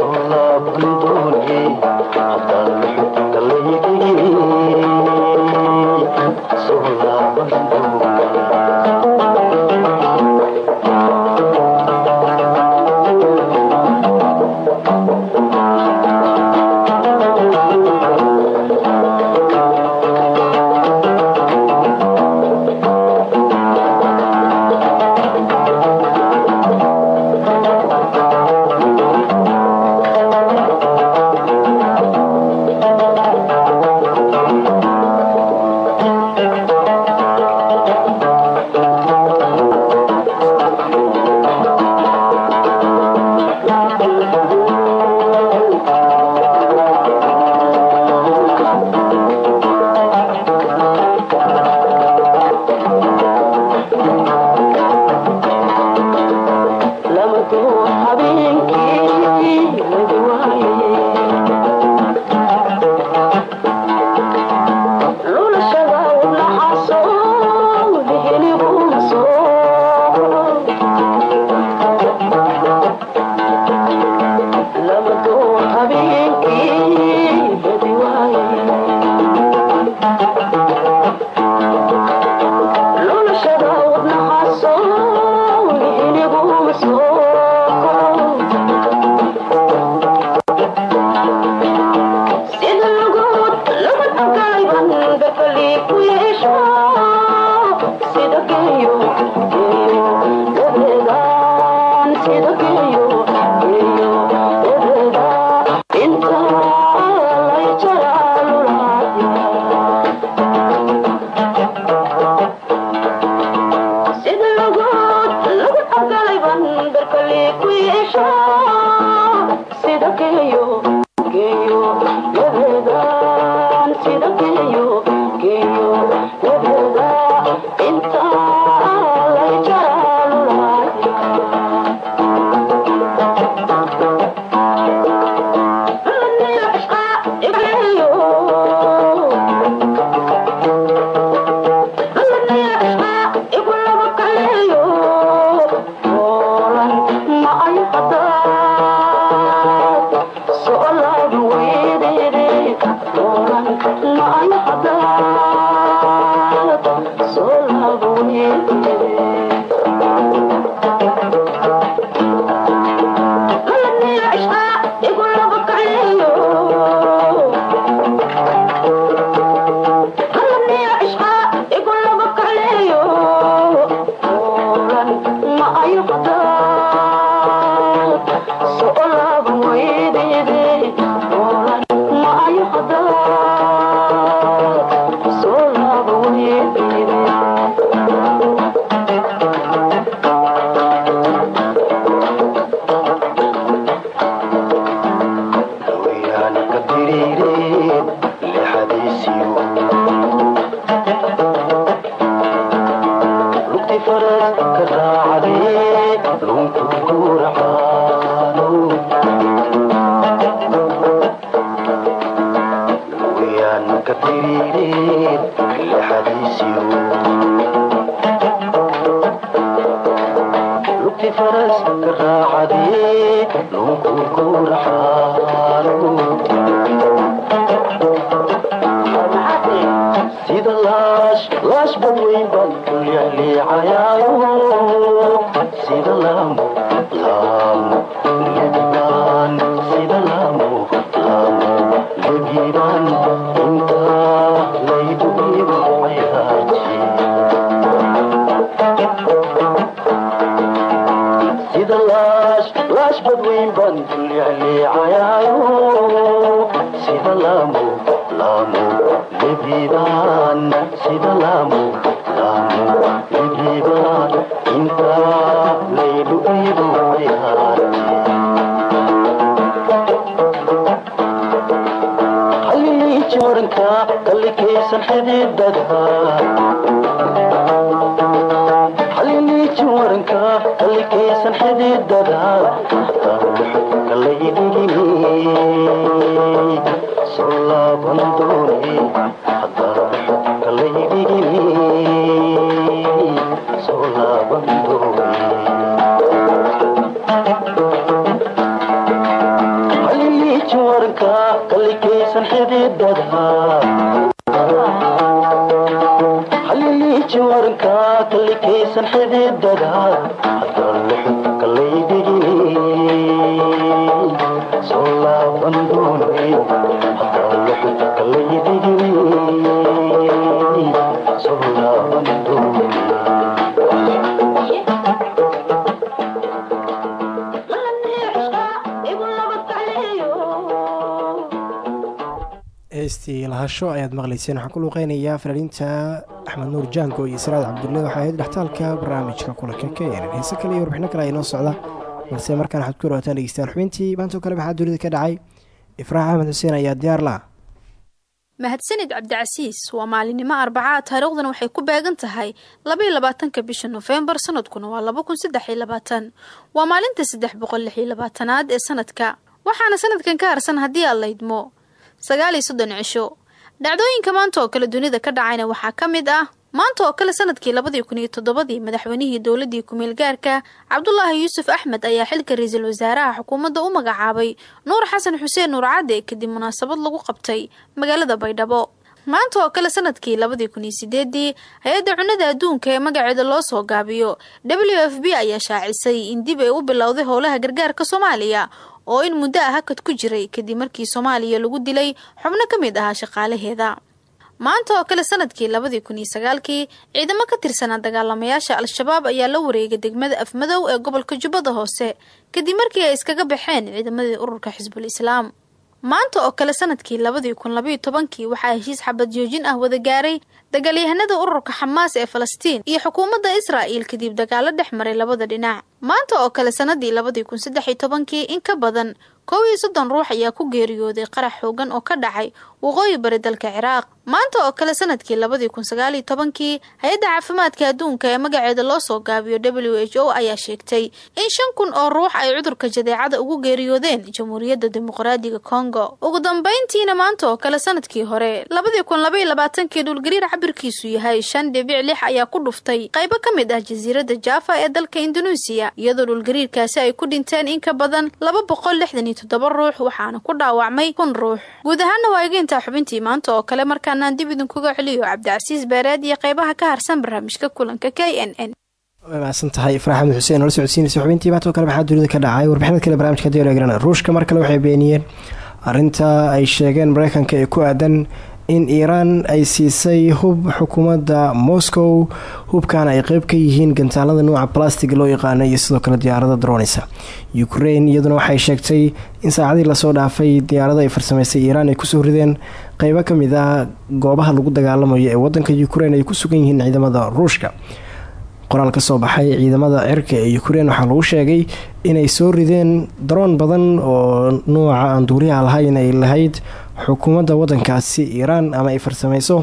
soo laaban doone waranka Thank you. Lahasho ayaad maqlayseen. Waxaan ku luuqeynayaa fanaaniinta axmed nuur jaango iyo siraad cabdulle waxay ahayd dhextaalka barnaamijka kulanka keenan heese kale iyo warbixino kale aynoo socda. Balse markaan waxaad ku dhawaataan dhegeystaan xubintii maantoo kale maxaa dunida ka dhacay? Ifraax axmed xuseen ayaa diyaar la mahadsanid cabdicasiis waa maalinimo arbacaa. Taariikhduna waxay ku beegan tahay labaiyo labaatanka bisha nofembar sanadkuna waa laba kun saddex iyo labaatan. Waa maalinta saddex boqol lix iyo labaatanaad ee sanadka. Waxaana sanadkan ka harsan haddii aad laydmo. Sagaal iyo soddon cisho dhacdooyinka maanta oo kale dunida ka dhacayna waxaa ka mid ah maanta oo kale sannadkii labadii kun iyo toddobadii madaxweynihii dowladii kumeel gaarka cabdulaahi yuusuf axmed ayaa xilka ra'iisul wasaaraha xukuumadda u magacaabay. Nuur xasan xuseen nuur cadde kadib munaasabad lagu qabtay magaalada baydhabo. Maanta oo kale sannadkii labadii kun iyo sideedii hay'adda cunnada adduunka ee magaceeda loo soo gaabiyo w f b ayaa shaacisay in dib ay u bilowday howlaha gargaarka soomaaliya oo in muddo ah hakad ku jiray kadib markii soomaaliya lagu dilay xubno ka mid ahaa shaqaalaheeda. Maanta oo kale sannadkii labadii kun iyo sagaalkii ciidamo ka tirsanaa dagaalamayaasha al-shabaab ayaa la wareegay degmada afmadow ee gobolka jubbada hoose kadib markii ay iskaga baxeen ciidamadii ururka xisbul islaam maanta oo kale sannadkii labadii kun labayo tobankii waxaa heshiis xabad joojin ah wada gaaray dagaalyahanada ururka xamaas ee falastiin iyo xukuumadda israa'il kadib dagaalo dhex maray labada dhinac. Maanta oo kale sanadii labadii kun saddex iyo tobankii in ka badan kow soddon ruux ayaa ku geeriyooday qarax xoogan oo ka dhacay waqooyi bari dalka ciraaq. Maanta oo kale sannadkii labadii kun sagaal iyo tobankii hay'adda caafimaadka adduunka ee magaceeda loo soo gaabiyo w h o ayaa sheegtay in shan kun oo ruux ay cudurka jadeecada ugu geeriyoodeen jamhuuriyadda dimuqraadiga kongo ugu dambeyntiina maanta oo kale sannadkii hore labadii kun labaiyo labaatankii dhulgariir cabirkiisu yahay shan dhibic lix ayaa ku dhuftay. Qaybo ka mid ah jasiiradda jaafa ee dalka induneisiya iyadoo dhulgariirkaasi ay ku dhinteen in ka badan laba boqol lixdan iyo toddoba ruux waxaana ku dhaawacmay kun ruux. Guud ahaana waa egeyntaa xubintii maanta oo kale markaanaan dib idinkuga celiyo cabdicasiis beereed iyo qaybaha ka harsan barnaamijka kulanka k n n. Way mahadsan tahay ifraax axmed xuseen oo la socodsiinaysa xubintii maanta oo kale maxaa dunida ka dhacay? Warbixinada kale barnamijka diyargrana ruushka mar kale waxay beeniyeen arrinta ay sheegeen mareykanka ee ku aadan in iiraan ay siisay hub xukuumadda moscow. Hubkan ay qeyb ka yihiin gantaalada nuuca balastig loo yaqaano iyo sidoo kale diyaarada dronisa ukraine iyaduna waxay sheegtay in saacadii la soo dhaafay diyaarada ay farsameysay iiraan ay ku soo rideen. Qeybo ka mid ah goobaha lagu dagaalamayo ee wadanka ukraine ay ku sugan yihiin ciidamada ruushka. Qoraal ka soo baxay ciidamada cirka ee ukraine waxaa lagu sheegay inay soo rideen daroon badan oo nuuca aan duuriyaha lahayn ay lahayd xukuumadda wadankaasi iiraan ama ay farsameyso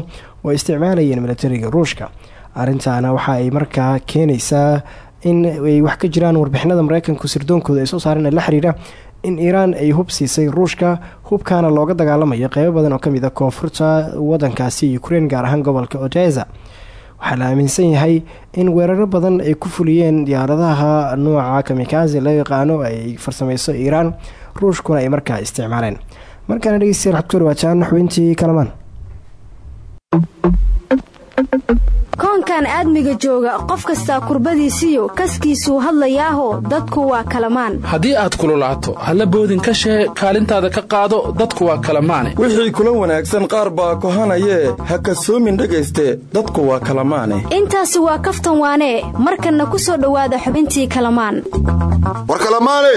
oo isticmaalayeen milatariga ruushka. Arintaana waxa ay markaa keenaysaa in ay wax ka jiraan warbixinada mareykanku sirdoonkooda ay soo saareen ee la xiriira in iiraan ay hub siisay ruushka hubkaana looga dagaalamayo qeybo badan oo ka mid a koonfurta wadankaasi ukrein gaar ahaan gobolka odesa. Waxaa la aaminsan yahay in weeraro badan ay ku fuliyeen diyaaradaha nuuca kamikazi loo yaqaano ay farsameyso iiraan ruushkuna ay markaa isticmaaleen markaana dhegeystayaal waxad ku dhawaajaan xubintii kalamaan koonkan aadmiga jooga qof kastaa kurbadiisiyo kaskiisuu hadlayaaho dadku waa kalamaan. Haddii aad kululaato halla boodin ka shee kaalintaada ka qaado dadku waa kalamaane wixii kula wanaagsan qaar baa kohanayee ha kasoomin dhegayste dadku waa kalamaane. Intaasi waa kaftan waanee markanna ku soo dhowaada xubintii kalamaan. War kalamaane?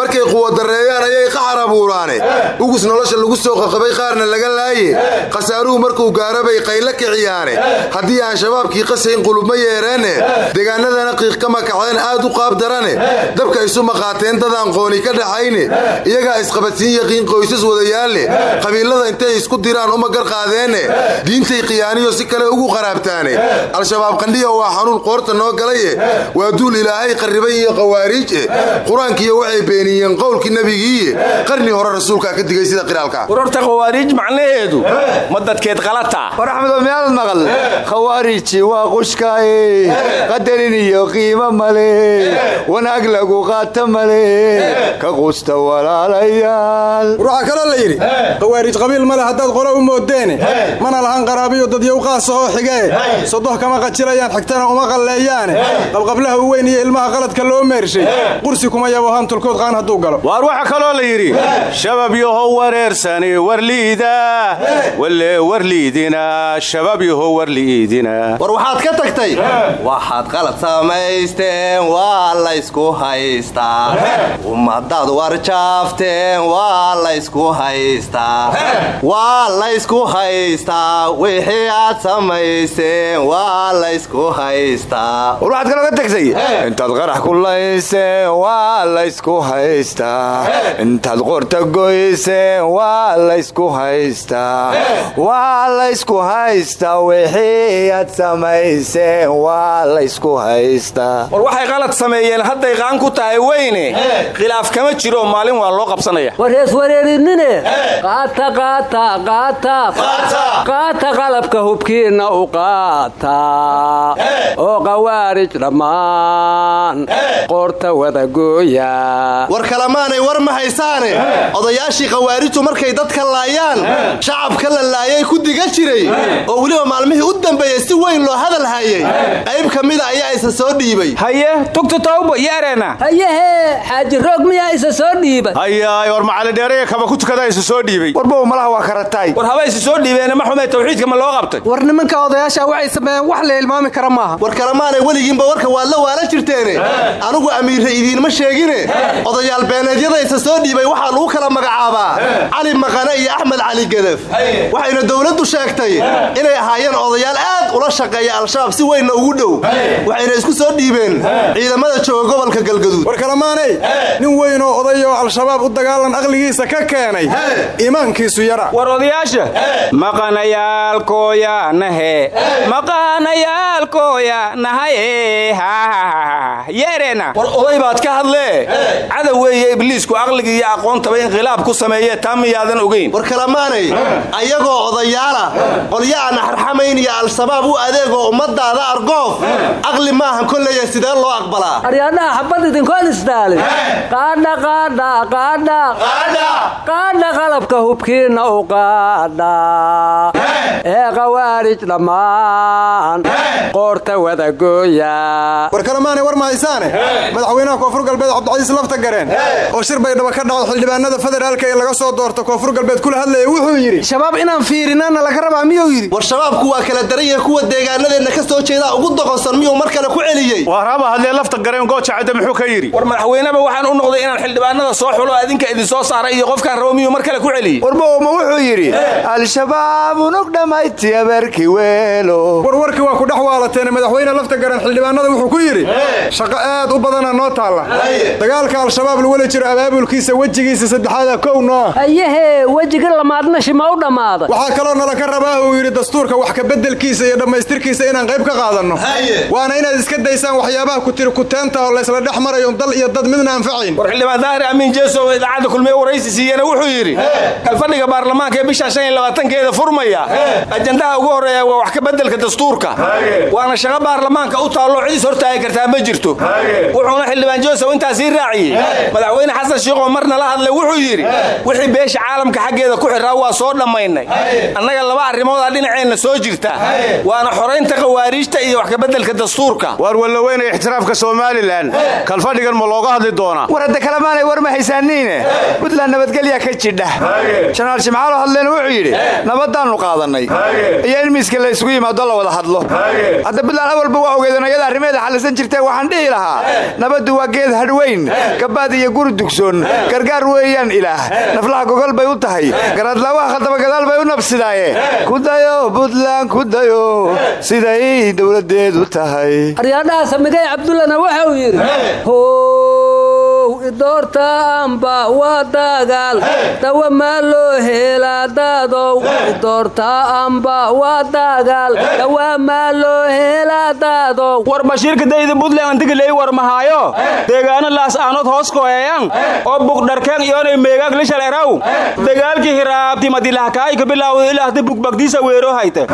Markay quwadareeyaan ayay qaxar abuuraane ugus nolosha lagu soo qaqabay qaarna laga laaye. Khasaaruhu markuu gaaro bay qaylo kiciyaane. Haddii aan shabaabkii qasayn qulubma yeereenne deegaanadana qiiq ka makaceen aad u qaab darane. Dabka isu maqaateen dadaan qooni ka dhaxayne iyagaa isqabadsiin yaqiin qoysas wadayaalle qabiilada intay isku diraan uma gar qaadeenne diintay khiyaaniyo si kale ugu qaraabtaane. Al-shabaab qandhiya waa xanuun qoorta noo galaye. Waa duul ilaahay qarribay iyo qawaariij eh. Qur'aankiiyo waxay beeniyeen qowlkii nebigiiye qarni hore rasuulkaa ka digay sida qiraalka. Warorta khawaariij macnaheedu ma dadkeed qalata? War axmedo miyaad maqal khawaariji waa qushkaaye qadarin iyo qiimo male wanaag lagu qaata male ka qusta walaalayaal. War waxaa kaloo la yidhi khawaarij qabiil male haddaad qolo u moodeene mana lahan qaraabiyo dadyow qaasa oo xigee sodoh kama qajilayaan xigtana uma qalleeyaane qabqablaha u weyn iyo ilmaha qaladka loo meershay qursi kuma yabo hantulkood qaan hadduu galo. Waar waxaa kaloo la yidhi shabab yahow wareersani warliida walle warliidina shabab yahow warliidina war waxaad ka tagtay? Waxaad qalad samaysteen waa laysku haystaa ummadaad warjaafteen waa laysku haystaa waa laysku haystaa wixii aad samaysteen waa laysku haystaa war waxaad kaloo ka tagtay? Intaad qarax ku layseen waa laysku haystaa intaad qorta goyseen waa laysku haystaa waa laysku haystaa wixii aad samayseen waa laysku haystaa war waxay qalad sameeyeen hadday qaan ku tahay weyne. Khilaaf kama jiro maalin waa loo qabsanaya. Warhees wareerinine. Qaata qaata qaata. Qaata. Qalabka hubkiinna u qaata. Oo qawaarij dhammaan. Qoorta wadagooya war kalamaanay war ma haysaane. Odayaashii khawaarijtu markay dadka laayaan shacabka la laayay ku diga jiray. Oo weliba maalmihii u dambeeyey weyn loo hadal hayay. Qayb ka mida ayaa isa soo dhiibay. Haye tugta tawba yeereena hayehe xaaji roog miyaa isa soo dhiibay? Hayaay war macalidheeraya kaba ku tukadaa isu soo dhiibay. Warbow malaha waa karatay. War haba isu soo dhiibeene ma xumee tawxiidka ma loo qabtay? War nimanka odayaasha waxay sameeyeen wax la hilmaami kara maaha. War kalamaanay weligiinba warka waad la waala jirteene. Anugu amiirra idiinma sheegine. Odayaal beeneedyada isa soo dhiibay waxaa lagu kala magacaabaa cali maqane iyo axmed cali gedef waxayna dowladdu sheegtay inay ahaayeen odayaal aad ula shaqeeya al-shabaab si weynna ugu dhow. Waxayna isku soo dhiibeen ciidamada jooga gobolka galgaduud. War kalamaanay nin weyn oo oday oo al-shabaab u dagaalan aqligiisa ka keenay iimaankiisu yara. War odayaasha maqanayaalkooya nahe maqanayaalkooya nahaye yeereena. War oday baad ka hadlee? Cadow weeye ibliisku aqligii iyo aqoontaba inqilaab ku sameeyee taa miyaadan ogeyn. War kalamaanay ayagoo odayaala qolyo aan axarxamayn iyo al-shabaab u adeegoo ummadaada argoof aqli maahan kolleya sidee loo aqbalaa? Aryaadhaha xabad idinkoon isdaalin. Qaadha qalabka hubkiinna u qaadha ee qawaarij dhammaan. Qoorta wadagooya war kalamaanay war ma haysaane madaxweynaha koonfur galbeed cabdicasiis lafta gareen. Oo shir baydhabo ka dhaco xildhibaanada federaalka ee laga soo doorto koonfur galbeed kula hadlaya wuxuu yidhi shabaab inaan fiirinana laga rabaa miyuu yidhi. War shabaabku waa kala daran yahay kuwa deegaanadeenna ka soo jeedaa ugu doqonsan miyuu mar kale ku celiyey? Waar haba hadlee lafta gareen gooja cadde muxuu ka yidhi? War madaxweyneba waxaan u noqday inaan xildhibaanada soo xulo adinka idin soo saaray iyo qofkaan rabo miyuu mar kale ku celiyey? Warbow ma wuxuu yidhi al-shabaab unug damayti abeerki weelo. Warwarkii waa ku dhex waalateen madaxweyne lafta garan xildhibaanada wuxuu ku yidhi shaqo aad u badana noo taalla dagaalka al-shabaab lawala jiro abaabulkiisa wejigiisa saddexaada kow noo ayahe wejiga lamaadna shima u dhammaaday waxaa kaloo nala ka rabaa uu yidhi dastuurka wax kabeddelkiisa iyo dhammaystirkiisa inaan qayb ka qaadanno waana inaad iska daysaan waxyaabaha kutiri kuteenta oo laysla dhex dal iyo dad midna anfacayn war xildhibaan daahir amiin jeesow idaacadda kulmiye waraysi siiyena wuxuu yidhi kalfadhiga baarlamaanka ee bisha labaatankeeda furmaya ajandaha ugu horreeya waa wax ka beddelka dastuurka. Waana shaqo baarlamaanka u taallo cidis hortaagi kartaa ma jirto. Wuxuuna xildhibaan jeesow intaa sii raaciyey. Madaxweyne xasan shiikhoo marna la hadlay wuxuu yidhi wixii beesha caalamka xaggeeda ku xiraa waa soo dhammaynay. Annaga laba arrimoodaa dhinaceenna soo jirta. Waana xoraynta khawaariijta iyo wax kabeddelka dastuurka. Waar wallaweyne ixtiraafka somalilan kalfadhigan ma looga hadli doonaa? War hadda kalemaanay war ma haysaaniine puntland nabadgelya ka jidha. Janaal shimcaalo hadleen wuxuu yidhi nabadaannu qaadannay. Iyo in miiska la isugu yimaado la wada hadlo. Hadda puntland awalba waa ogeedan ayada arrimeeda xallisan jirtee waxaan dhihi lahaa nabaddu waa geed hadhweyn gabaad iyo guri dugsoon gargaar weeyaan ilaah. Naflaha gogol bay u tahay garaadlaawaha khaldaba gadaal bay u nabsidaaye. Kudayo puntland kudayo siday dowladeedu tahay. Aryaadhaha samigay cabdullana waxa uu yidhi how idoortaanba waa dagaal. Dawa maa loo helaa daadow idoortaanba waa dagaal. Dawa maa loo helaa daadow war bashiirka dayda buntland antigiley war mahaayo deegaano laas aanood hoos koeeyan oo bugdharkeen iyoonay meegaag lishal eraw dagaalkii hiraabti madilahkaay ka bilaawda ilaahda bugbagdiisa weero hayte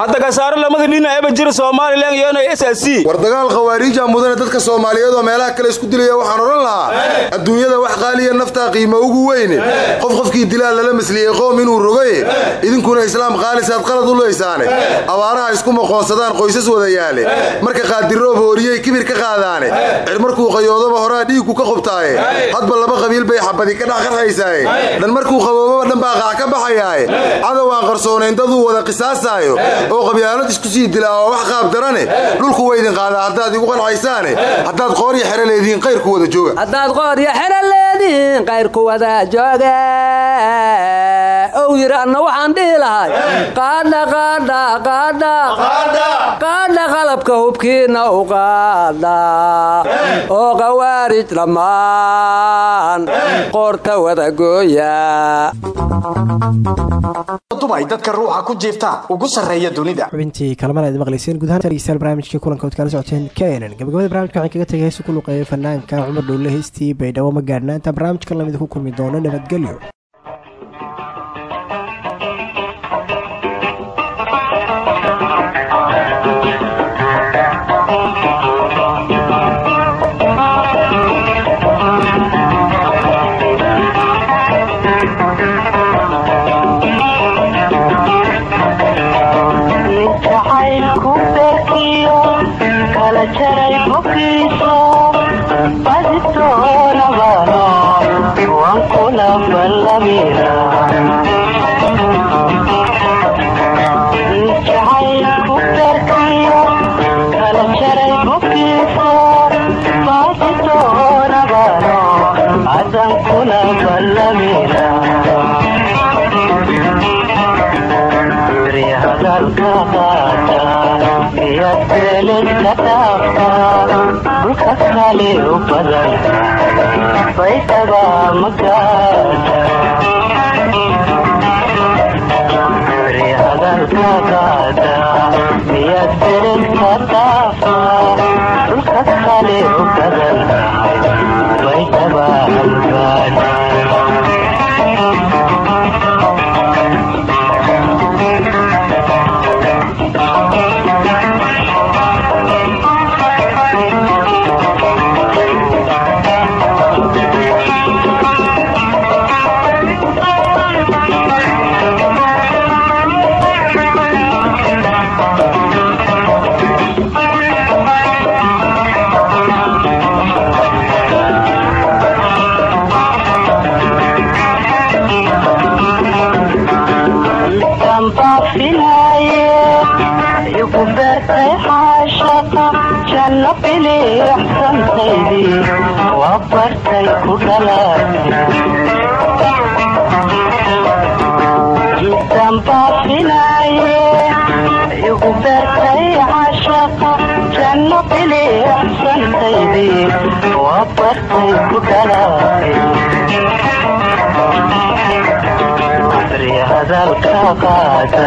hadda kasaaro lamada dhina eba jira somalilan iyoonay s s c. War dagaal khawaariija mudane dadka soomaaliyeed oo meelaha kale isku dilaya waxaan odhan lahaa adduunyada wax qaaliya naftaa qiimo ugu weyne qof qofkii dilaa lala masliyey qoom inuu rogaye idinkuna islaam qaalisaad qalad u leysaane abaaraha isku maqoonsadaan qoysas wada yaale marka qaadiroob hooriyey kibir ka qaadaane cir markuu qayoodoba horaa dhiigku ka qubtaaye. Hadba laba qabiil bay xabadi ka dhex dhan markuu qaboobaba dhan baa qaac ka baxayaaye cadow aan qarsoonayn daduu wada qisaasaayo oo qabyaalad isku sii dilaa wax qaab darane. Dhulku waydin qaadaa haddaad igu qancaysaane haddaad qoorya xere leedihiin qayrku wada jooga haddaad qoorya xero leedihiin qayrku wada jooga. Ow yidhi anna waxaan dhihi lahay. Qaadha qalabka hubkiinna u qaadha oo qawaarij dhammaan. Qoorta wada gooya. Dubay dadka ruuxa ku jiifta ugu sarreeya dunida. Xubintii kalmana aad maqlayseen guud ahaan dhegeystayaal barnaamijkii kulanka ood kala socoteen kenen gabagabada barnamijka waxaan kaga tegay heesi ku luqeeyay fanaanka cumar dhowle heystii baydhabo ma intaan barnaamijkan la mid ku kulmi doono nabadgelyo dhaafta dhulka kale u badan baydhaba magaada hadalka qaata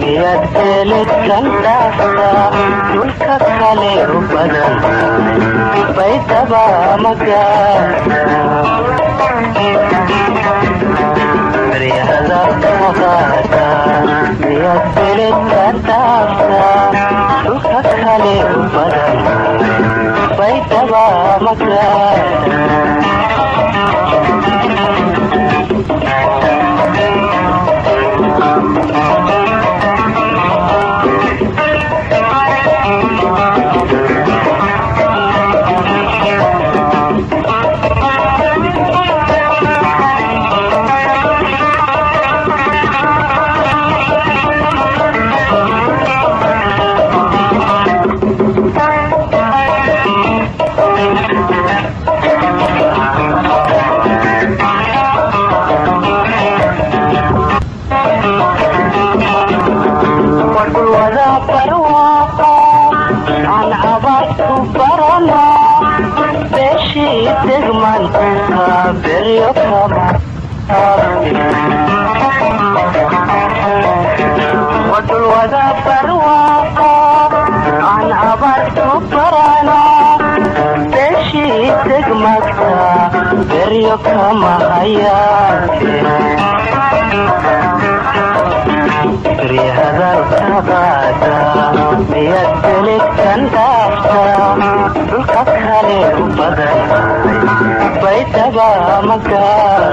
miyaad eeledan dhaaftaa dhulka kale u badan bay dabaamagaan hadalka qaata miyaad مكان ayo kama hayaate rihadalka baada miyaad beligtan dhaafta dhulka kale u badan baydaba magaal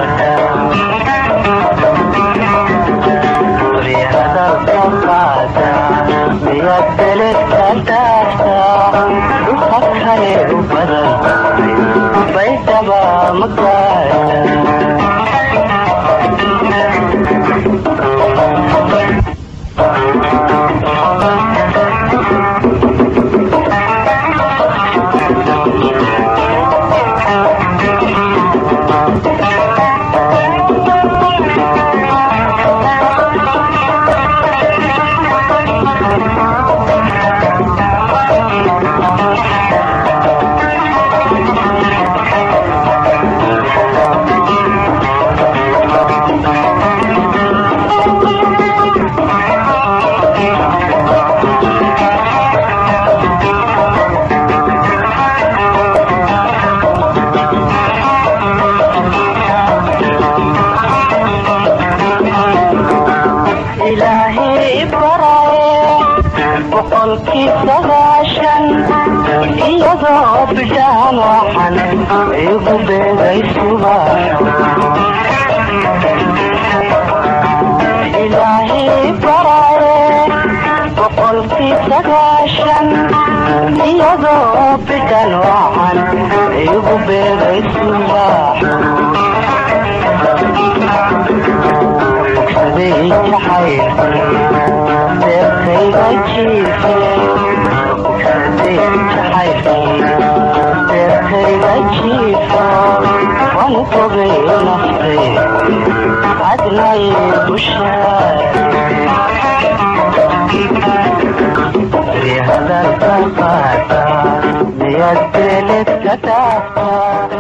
aa